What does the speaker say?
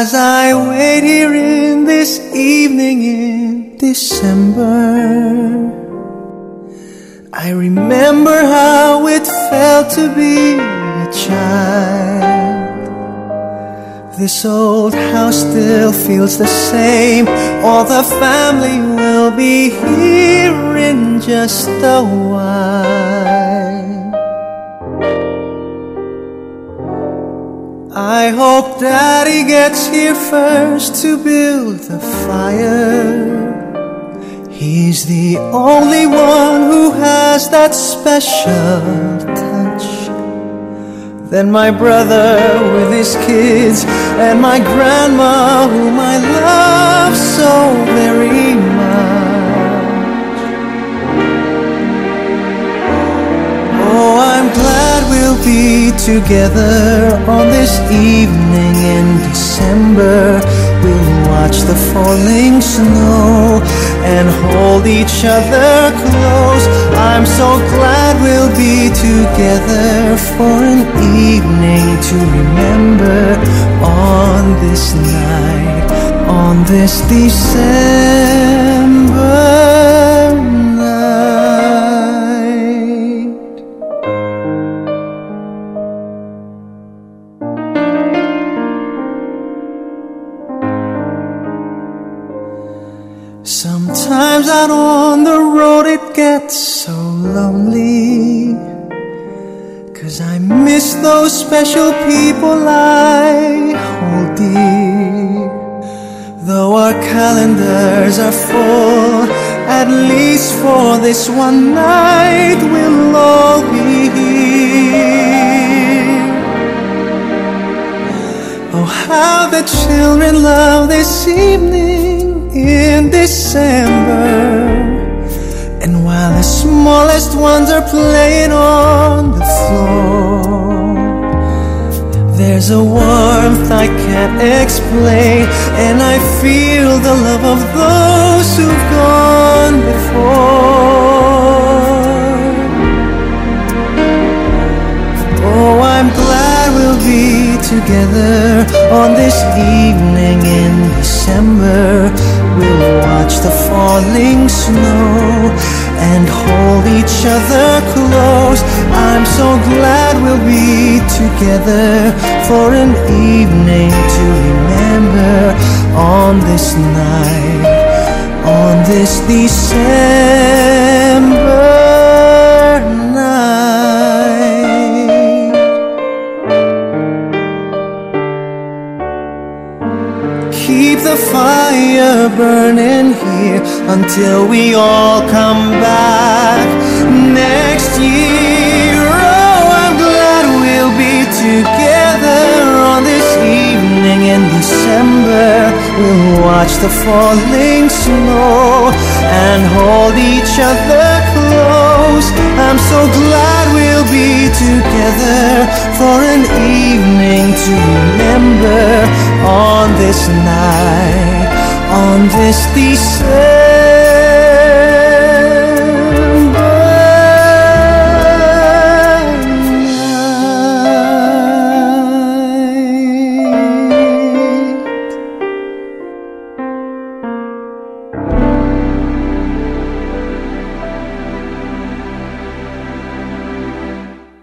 I wait here in this evening in December, I remember how it felt to be a child. This old house still feels the same. All the family will be here in just a while. I hope Daddy gets here first to build the fire. He's the only one who has that special touch. Then my brother with his kids, and my grandma, whom I love so together on this evening in December. We'll watch the falling snow and hold each other close. I'm so glad we'll be together for an evening to remember on this night, on this December out on the road it gets so lonely. Cause I miss those special people I hold dear. Though our calendars are full, at least for this one night we'll all be here. Oh, how the children love this evening in December. And while the smallest ones are playing on the floor, there's a warmth I can't explain, and I feel the love of those who've gone before. Oh, I'm glad we'll be together on this evening in December. We'll watch the falling snow and hold each other close. I'm so glad we'll be together for an evening to remember on this night, on this December Keep the fire burning here until we all come back next year. Oh, I'm glad we'll be together on this evening in December. We'll watch the falling snow and hold each other close. I'm so glad we'll be together for an evening to remember on this night, on this December.